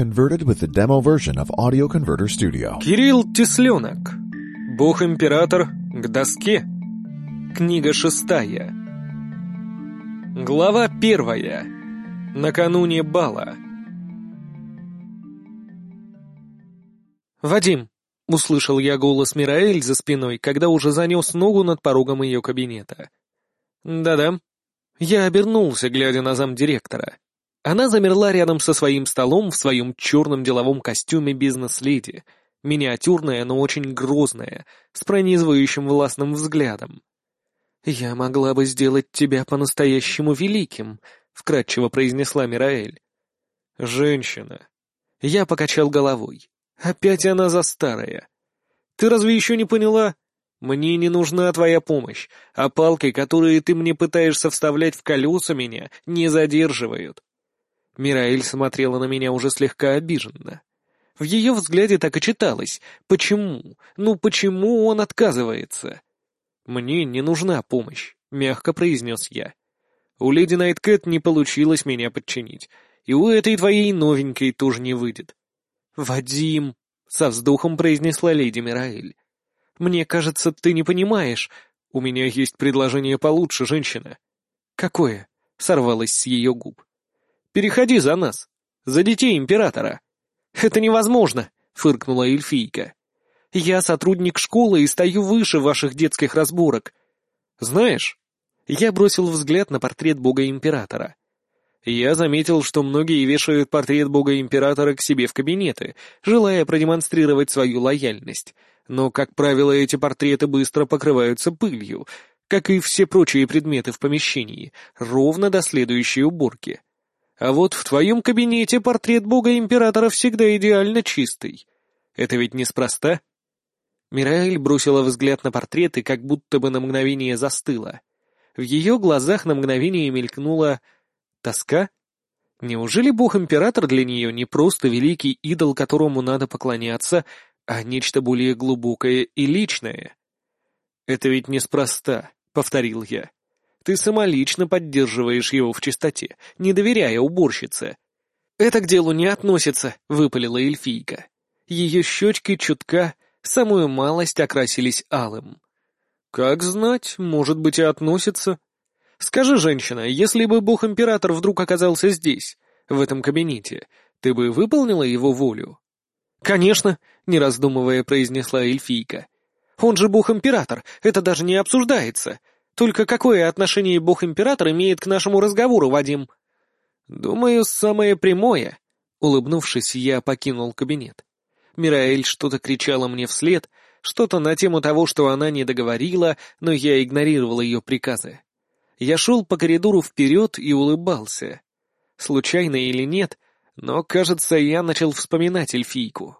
converted with the demo version of Audio Converter Studio. Кирилл Тесленок. Бог-император к доске. Книга шестая. Глава первая. Накануне бала. «Вадим!» — услышал я голос Мираэль за спиной, когда уже занес ногу над порогом ее кабинета. «Да-да». Я обернулся, глядя на замдиректора. Она замерла рядом со своим столом в своем черном деловом костюме бизнес-леди, миниатюрная, но очень грозная, с пронизывающим властным взглядом. «Я могла бы сделать тебя по-настоящему великим», — вкратчиво произнесла Мираэль. «Женщина». Я покачал головой. Опять она за старая. Ты разве еще не поняла? Мне не нужна твоя помощь, а палки, которые ты мне пытаешься вставлять в колеса меня, не задерживают. Мираэль смотрела на меня уже слегка обиженно. В ее взгляде так и читалось. Почему? Ну почему он отказывается? «Мне не нужна помощь», — мягко произнес я. «У леди Найткэт не получилось меня подчинить, и у этой твоей новенькой тоже не выйдет. «Вадим!» — со вздохом произнесла леди Мираэль. «Мне кажется, ты не понимаешь. У меня есть предложение получше, женщина». «Какое?» — сорвалось с ее губ. «Переходи за нас. За детей императора». «Это невозможно!» — фыркнула эльфийка. «Я сотрудник школы и стою выше ваших детских разборок. Знаешь...» Я бросил взгляд на портрет бога-императора. Я заметил, что многие вешают портрет бога-императора к себе в кабинеты, желая продемонстрировать свою лояльность. Но, как правило, эти портреты быстро покрываются пылью, как и все прочие предметы в помещении, ровно до следующей уборки. А вот в твоем кабинете портрет бога-императора всегда идеально чистый. Это ведь неспроста. Мираэль бросила взгляд на портрет и как будто бы на мгновение застыла. В ее глазах на мгновение мелькнула Тоска? Неужели бог-император для нее не просто великий идол, которому надо поклоняться, а нечто более глубокое и личное? «Это ведь неспроста», — повторил я. «Ты самолично поддерживаешь его в чистоте, не доверяя уборщице». «Это к делу не относится», — выпалила эльфийка. Ее щечки чутка, самую малость окрасились алым. «Как знать, может быть, и относится», Скажи, женщина, если бы бог-император вдруг оказался здесь, в этом кабинете, ты бы выполнила его волю? Конечно, не раздумывая, произнесла эльфийка. Он же бог-император, это даже не обсуждается. Только какое отношение бог-император имеет к нашему разговору, Вадим? Думаю, самое прямое. Улыбнувшись, я покинул кабинет. Мираэль что-то кричала мне вслед, что-то на тему того, что она не договорила, но я игнорировал ее приказы. Я шел по коридору вперед и улыбался. Случайно или нет, но, кажется, я начал вспоминать эльфийку.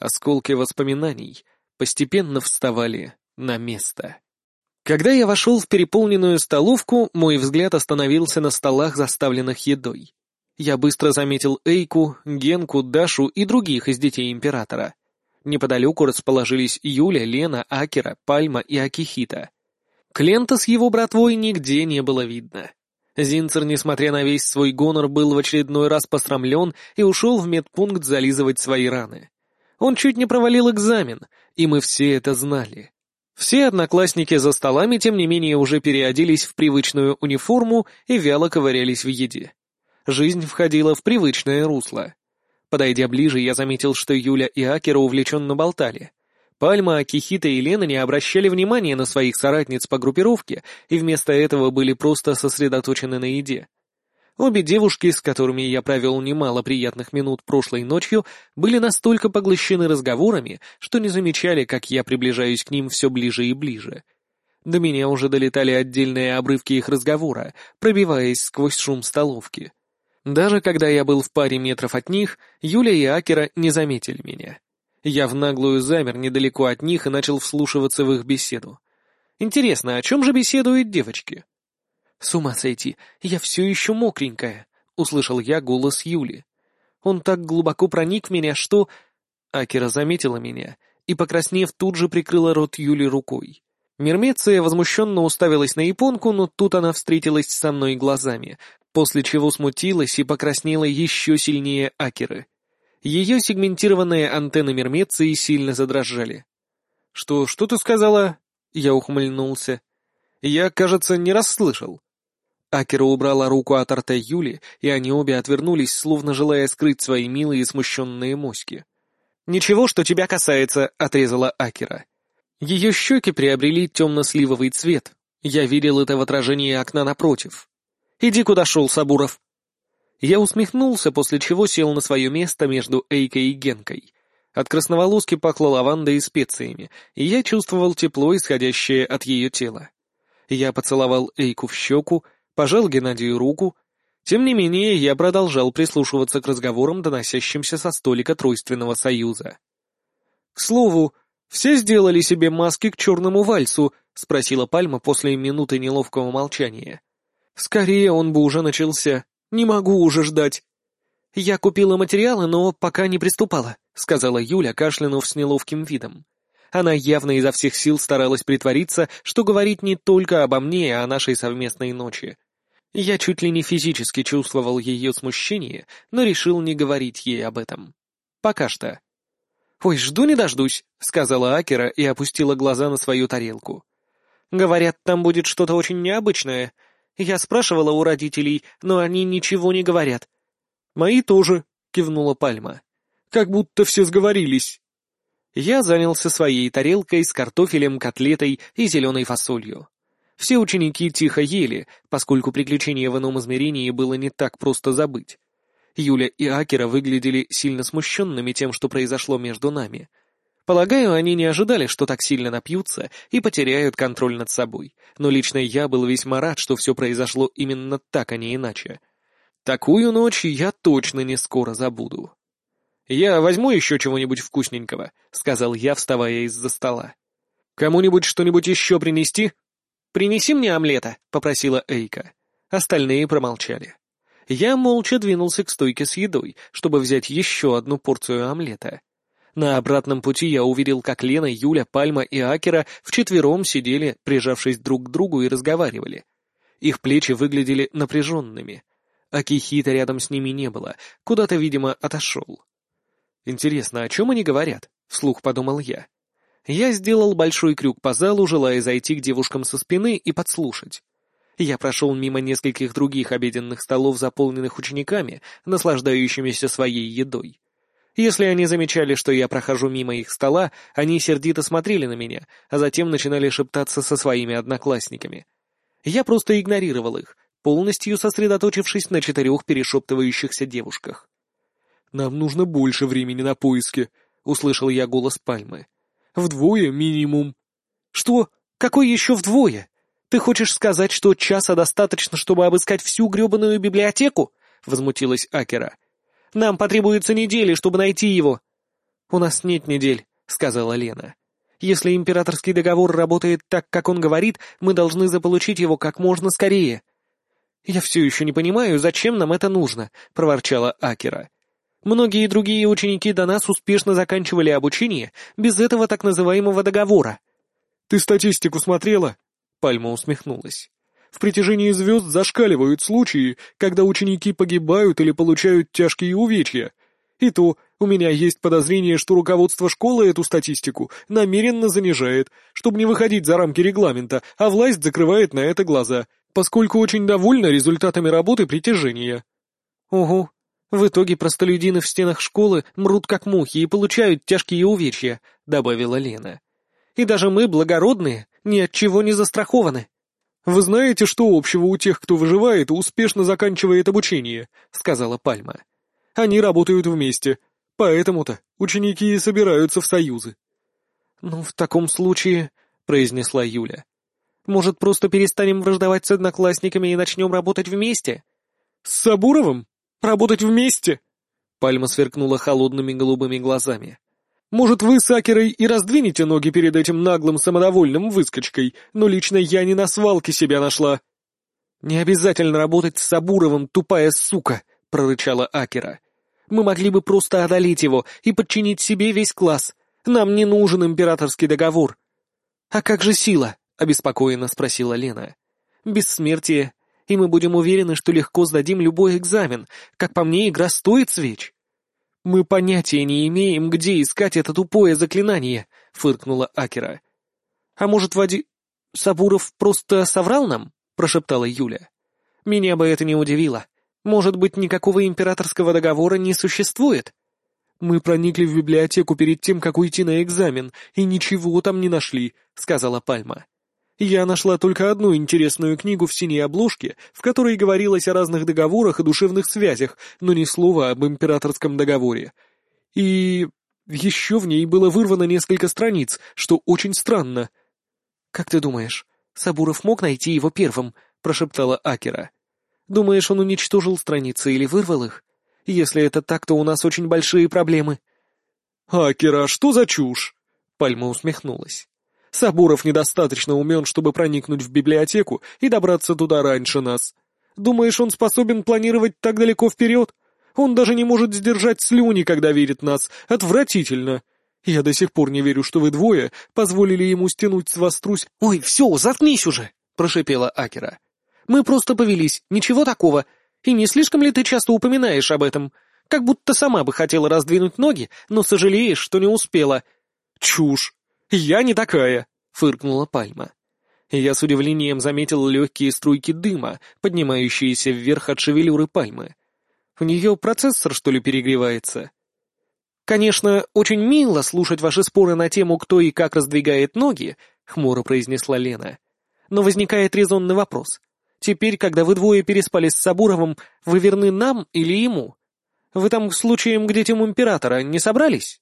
Осколки воспоминаний постепенно вставали на место. Когда я вошел в переполненную столовку, мой взгляд остановился на столах, заставленных едой. Я быстро заметил Эйку, Генку, Дашу и других из детей императора. Неподалеку расположились Юля, Лена, Акера, Пальма и Акихита. Клента с его братвой нигде не было видно. Зинцер, несмотря на весь свой гонор, был в очередной раз посрамлен и ушел в медпункт зализывать свои раны. Он чуть не провалил экзамен, и мы все это знали. Все одноклассники за столами, тем не менее, уже переоделись в привычную униформу и вяло ковырялись в еде. Жизнь входила в привычное русло. Подойдя ближе, я заметил, что Юля и Акера увлеченно болтали. Пальма, Акихита и Лена не обращали внимания на своих соратниц по группировке и вместо этого были просто сосредоточены на еде. Обе девушки, с которыми я провел немало приятных минут прошлой ночью, были настолько поглощены разговорами, что не замечали, как я приближаюсь к ним все ближе и ближе. До меня уже долетали отдельные обрывки их разговора, пробиваясь сквозь шум столовки. Даже когда я был в паре метров от них, Юля и Акера не заметили меня. Я в наглую замер недалеко от них и начал вслушиваться в их беседу. Интересно, о чем же беседуют девочки? «С ума сойти, я все еще мокренькая», — услышал я голос Юли. Он так глубоко проник в меня, что... Акера заметила меня и, покраснев, тут же прикрыла рот Юли рукой. Мермеция возмущенно уставилась на японку, но тут она встретилась со мной глазами, после чего смутилась и покраснела еще сильнее Акеры. Ее сегментированные антенны мермеции сильно задрожали. «Что, что ты сказала?» Я ухмыльнулся. «Я, кажется, не расслышал». Акера убрала руку от рта Юли, и они обе отвернулись, словно желая скрыть свои милые смущенные моськи. «Ничего, что тебя касается», — отрезала Акера. Ее щеки приобрели темно-сливовый цвет. Я видел это в отражении окна напротив. «Иди, куда шел, Сабуров». Я усмехнулся, после чего сел на свое место между Эйкой и Генкой. От красноволоски пахло лавандой и специями, и я чувствовал тепло, исходящее от ее тела. Я поцеловал Эйку в щеку, пожал Геннадию руку. Тем не менее, я продолжал прислушиваться к разговорам, доносящимся со столика Тройственного Союза. «К слову, все сделали себе маски к черному вальсу?» — спросила Пальма после минуты неловкого молчания. «Скорее он бы уже начался. Не могу уже ждать». «Я купила материалы, но пока не приступала», — сказала Юля, кашлянув с неловким видом. Она явно изо всех сил старалась притвориться, что говорит не только обо мне, а о нашей совместной ночи. Я чуть ли не физически чувствовал ее смущение, но решил не говорить ей об этом. Пока что. «Ой, жду не дождусь», — сказала Акера и опустила глаза на свою тарелку. «Говорят, там будет что-то очень необычное. Я спрашивала у родителей, но они ничего не говорят». «Мои тоже», — кивнула Пальма. «Как будто все сговорились». Я занялся своей тарелкой с картофелем, котлетой и зеленой фасолью. Все ученики тихо ели, поскольку приключение в ином измерении было не так просто забыть. Юля и Акера выглядели сильно смущенными тем, что произошло между нами. Полагаю, они не ожидали, что так сильно напьются и потеряют контроль над собой, но лично я был весьма рад, что все произошло именно так, а не иначе. Такую ночь я точно не скоро забуду. «Я возьму еще чего-нибудь вкусненького», — сказал я, вставая из-за стола. «Кому-нибудь что-нибудь еще принести?» «Принеси мне омлета», — попросила Эйка. Остальные промолчали. Я молча двинулся к стойке с едой, чтобы взять еще одну порцию омлета. На обратном пути я увидел, как Лена, Юля, Пальма и Акера вчетвером сидели, прижавшись друг к другу и разговаривали. Их плечи выглядели напряженными. Акихита рядом с ними не было, куда-то, видимо, отошел. «Интересно, о чем они говорят?» — вслух подумал я. Я сделал большой крюк по залу, желая зайти к девушкам со спины и подслушать. Я прошел мимо нескольких других обеденных столов, заполненных учениками, наслаждающимися своей едой. Если они замечали, что я прохожу мимо их стола, они сердито смотрели на меня, а затем начинали шептаться со своими одноклассниками. Я просто игнорировал их, полностью сосредоточившись на четырех перешептывающихся девушках. «Нам нужно больше времени на поиски», — услышал я голос Пальмы. Вдвое минимум. Что? Какой еще вдвое? Ты хочешь сказать, что часа достаточно, чтобы обыскать всю гребаную библиотеку? Возмутилась Акера. Нам потребуется недели, чтобы найти его. У нас нет недель, сказала Лена. Если императорский договор работает так, как он говорит, мы должны заполучить его как можно скорее. Я все еще не понимаю, зачем нам это нужно, проворчала Акера. Многие другие ученики до нас успешно заканчивали обучение без этого так называемого договора. «Ты статистику смотрела?» Пальма усмехнулась. «В притяжении звезд зашкаливают случаи, когда ученики погибают или получают тяжкие увечья. И то, у меня есть подозрение, что руководство школы эту статистику намеренно занижает, чтобы не выходить за рамки регламента, а власть закрывает на это глаза, поскольку очень довольна результатами работы притяжения». «Угу, в итоге простолюдины в стенах школы мрут как мухи и получают тяжкие увечья», — добавила Лена. «И даже мы, благородные, ни от чего не застрахованы». «Вы знаете, что общего у тех, кто выживает и успешно заканчивает обучение?» — сказала Пальма. «Они работают вместе, поэтому-то ученики и собираются в союзы». «Ну, в таком случае», — произнесла Юля, — «может, просто перестанем враждовать с одноклассниками и начнем работать вместе?» «С Сабуровым?» Работать вместе?» Пальма сверкнула холодными голубыми глазами. «Может, вы с Акерой и раздвинете ноги перед этим наглым самодовольным выскочкой, но лично я не на свалке себя нашла». «Не обязательно работать с Сабуровым, тупая сука», — прорычала Акера. «Мы могли бы просто одолеть его и подчинить себе весь класс. Нам не нужен императорский договор». «А как же сила?» — обеспокоенно спросила Лена. «Бессмертие, и мы будем уверены, что легко сдадим любой экзамен. Как по мне, игра стоит свеч». «Мы понятия не имеем, где искать это тупое заклинание», — фыркнула Акера. «А может, Вади... Сабуров просто соврал нам?» — прошептала Юля. «Меня бы это не удивило. Может быть, никакого императорского договора не существует?» «Мы проникли в библиотеку перед тем, как уйти на экзамен, и ничего там не нашли», — сказала Пальма. «Я нашла только одну интересную книгу в синей обложке, в которой говорилось о разных договорах и душевных связях, но ни слова об императорском договоре. И еще в ней было вырвано несколько страниц, что очень странно». «Как ты думаешь, Сабуров мог найти его первым?» — прошептала Акера. «Думаешь, он уничтожил страницы или вырвал их?» Если это так, то у нас очень большие проблемы». «Акера, что за чушь?» Пальма усмехнулась. «Сабуров недостаточно умен, чтобы проникнуть в библиотеку и добраться туда раньше нас. Думаешь, он способен планировать так далеко вперед? Он даже не может сдержать слюни, когда видит нас. Отвратительно. Я до сих пор не верю, что вы двое позволили ему стянуть с вас трусь...» «Ой, все, заткнись уже!» — прошипела Акера. «Мы просто повелись, ничего такого. И не слишком ли ты часто упоминаешь об этом? Как будто сама бы хотела раздвинуть ноги, но сожалеешь, что не успела». «Чушь! Я не такая!» — фыркнула Пальма. Я с удивлением заметил легкие струйки дыма, поднимающиеся вверх от шевелюры Пальмы. У нее процессор, что ли, перегревается? «Конечно, очень мило слушать ваши споры на тему, кто и как раздвигает ноги», — хмуро произнесла Лена. «Но возникает резонный вопрос. Теперь, когда вы двое переспали с Сабуровым, вы верны нам или ему? Вы там случаем к детям императора не собрались?»